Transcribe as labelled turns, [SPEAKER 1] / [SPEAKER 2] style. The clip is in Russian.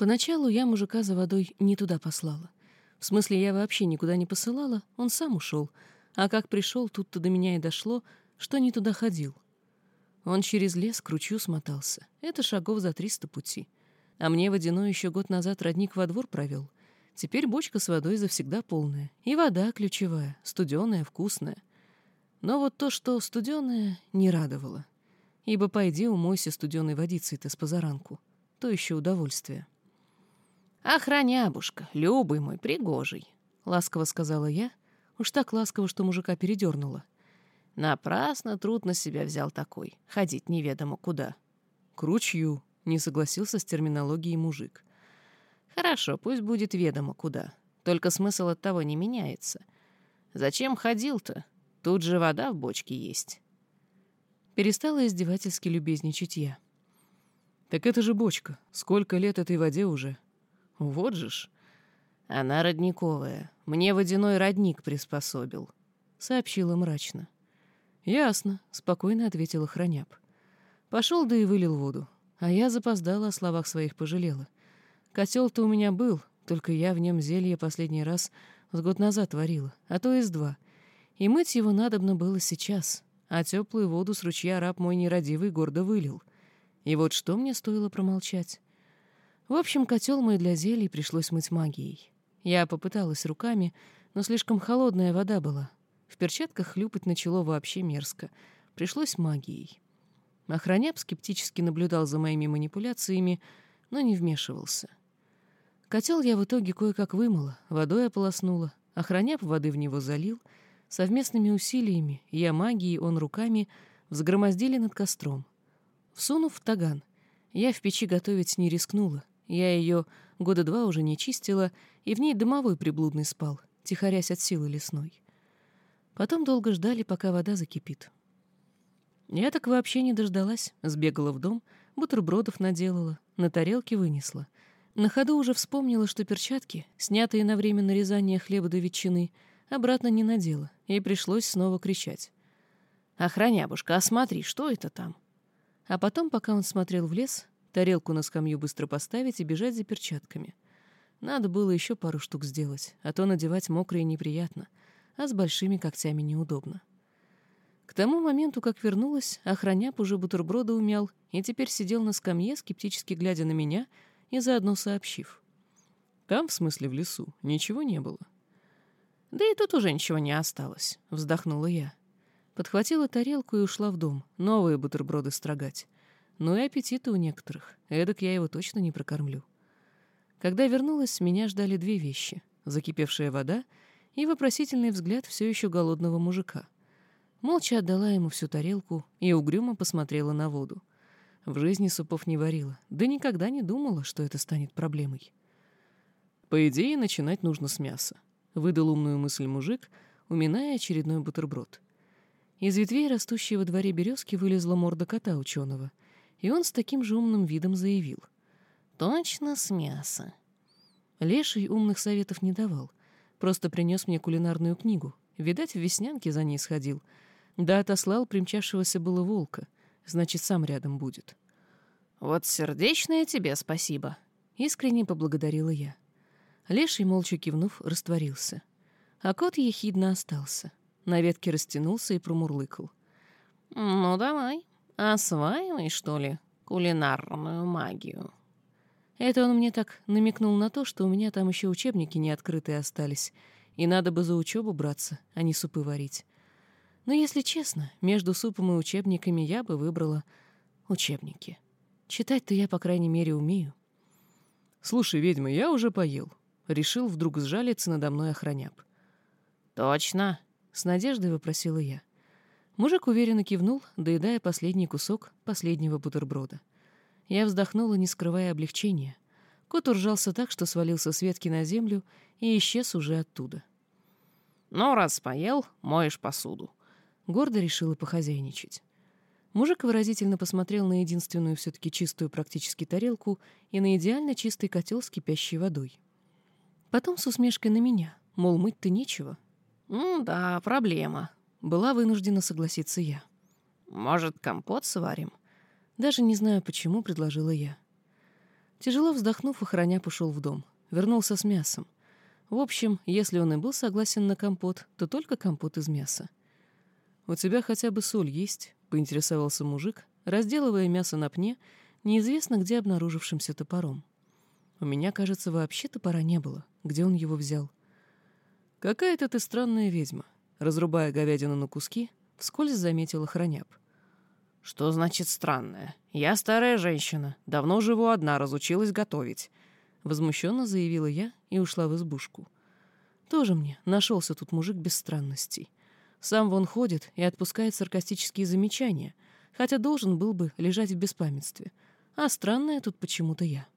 [SPEAKER 1] Поначалу я мужика за водой не туда послала. В смысле, я вообще никуда не посылала, он сам ушел. А как пришел, тут-то до меня и дошло, что не туда ходил. Он через лес к ручью смотался. Это шагов за триста пути. А мне водяной еще год назад родник во двор провел. Теперь бочка с водой завсегда полная. И вода ключевая, студеная, вкусная. Но вот то, что студеное, не радовало. Ибо пойди умойся студеной водицей-то с позаранку. То еще удовольствие.
[SPEAKER 2] «Охранябушка, любый мой, пригожий», — ласково сказала я. Уж так ласково, что мужика передернула. Напрасно труд на себя взял такой, ходить неведомо куда.
[SPEAKER 1] «К ручью», — не согласился с терминологией мужик.
[SPEAKER 2] «Хорошо, пусть будет ведомо куда. Только смысл от того не меняется. Зачем ходил-то? Тут же вода в бочке есть».
[SPEAKER 1] Перестала издевательски любезничать я. «Так это же бочка. Сколько лет этой воде уже?»
[SPEAKER 2] «Вот же ж. Она родниковая. Мне водяной родник приспособил», — сообщила мрачно.
[SPEAKER 1] «Ясно», — спокойно ответила храняп. Пошел да и вылил воду. А я запоздала, о словах своих пожалела. Котел-то у меня был, только я в нем зелье последний раз с год назад варила, а то из два. И мыть его надобно было сейчас, а теплую воду с ручья раб мой нерадивый гордо вылил. И вот что мне стоило промолчать? В общем, котел мой для зелий пришлось мыть магией. Я попыталась руками, но слишком холодная вода была, в перчатках хлюпать начало вообще мерзко. Пришлось магией. Охраняп скептически наблюдал за моими манипуляциями, но не вмешивался. Котел я в итоге кое-как вымыла, водой ополоснула, охраняп воды в него залил. Совместными усилиями, я магией, он руками, взгромоздили над костром. Всунув в таган, я в печи готовить не рискнула. Я ее года два уже не чистила, и в ней дымовой приблудный спал, тихорясь от силы лесной. Потом долго ждали, пока вода закипит. Я так вообще не дождалась. Сбегала в дом, бутербродов наделала, на тарелке вынесла. На ходу уже вспомнила, что перчатки, снятые на время нарезания хлеба до ветчины, обратно не надела, и пришлось снова кричать.
[SPEAKER 2] «Охранябушка, а смотри, что это там?»
[SPEAKER 1] А потом, пока он смотрел в лес, тарелку на скамью быстро поставить и бежать за перчатками. Надо было еще пару штук сделать, а то надевать мокрые неприятно — а с большими когтями неудобно. К тому моменту, как вернулась, охраняп уже бутерброды умял и теперь сидел на скамье, скептически глядя на меня и заодно сообщив. Там, в смысле в лесу, ничего не было.
[SPEAKER 2] «Да и тут уже ничего не осталось», — вздохнула я.
[SPEAKER 1] Подхватила тарелку и ушла в дом, новые бутерброды строгать. Ну и аппетиты у некоторых, эдак я его точно не прокормлю. Когда вернулась, меня ждали две вещи — закипевшая вода — и вопросительный взгляд все еще голодного мужика. Молча отдала ему всю тарелку и угрюмо посмотрела на воду. В жизни супов не варила, да никогда не думала, что это станет проблемой. По идее, начинать нужно с мяса. Выдал умную мысль мужик, уминая очередной бутерброд. Из ветвей, растущей во дворе березки, вылезла морда кота ученого, и он с таким же умным видом заявил.
[SPEAKER 2] «Точно с мяса».
[SPEAKER 1] Леший умных советов не давал, Просто принес мне кулинарную книгу. Видать, в веснянке за ней сходил. Да отослал примчавшегося было волка. Значит, сам рядом будет.
[SPEAKER 2] «Вот сердечное тебе спасибо», —
[SPEAKER 1] искренне поблагодарила я. Леший, молча кивнув, растворился. А кот ехидно остался. На ветке растянулся и промурлыкал.
[SPEAKER 2] «Ну, давай, осваивай, что ли, кулинарную магию».
[SPEAKER 1] Это он мне так намекнул на то, что у меня там еще учебники не открытые остались, и надо бы за учебу браться, а не супы варить. Но, если честно, между супом и учебниками я бы выбрала учебники. Читать-то я, по крайней мере, умею. «Слушай, ведьма, я уже поел». Решил вдруг сжалиться надо мной охраняб.
[SPEAKER 2] «Точно?»
[SPEAKER 1] — с надеждой вопросила я. Мужик уверенно кивнул, доедая последний кусок последнего бутерброда. Я вздохнула, не скрывая облегчения. Кот уржался так, что свалился с ветки на землю и исчез уже оттуда.
[SPEAKER 2] «Ну, раз поел, моешь посуду».
[SPEAKER 1] Гордо решила похозяйничать. Мужик выразительно посмотрел на единственную все-таки чистую практически тарелку и на идеально чистый котел с кипящей водой. Потом с усмешкой на меня, мол, мыть-то нечего.
[SPEAKER 2] «Да, проблема», —
[SPEAKER 1] была вынуждена согласиться я.
[SPEAKER 2] «Может, компот сварим?»
[SPEAKER 1] Даже не знаю, почему, предложила я. Тяжело вздохнув, охраня пошел в дом. Вернулся с мясом. В общем, если он и был согласен на компот, то только компот из мяса. «У тебя хотя бы соль есть?» — поинтересовался мужик, разделывая мясо на пне, неизвестно где обнаружившимся топором. У меня, кажется, вообще топора не было. Где он его взял? «Какая-то ты странная ведьма», — разрубая говядину на куски, вскользь заметила храняп.
[SPEAKER 2] «Что значит странная? Я старая женщина, давно живу одна, разучилась готовить», —
[SPEAKER 1] возмущенно заявила я и ушла в избушку. Тоже мне нашелся тут мужик без странностей. Сам вон ходит и отпускает саркастические замечания, хотя должен был бы лежать в беспамятстве. А странная тут почему-то я.